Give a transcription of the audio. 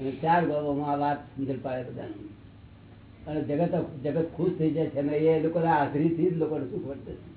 અને ચાર ગામોમાં આ વાત સમજણ પાડે બધા અને જગત જગત ખુશ થઈ જાય છે અને એ લોકો હાજરીથી જ લોકોને સુખ વર્તે છે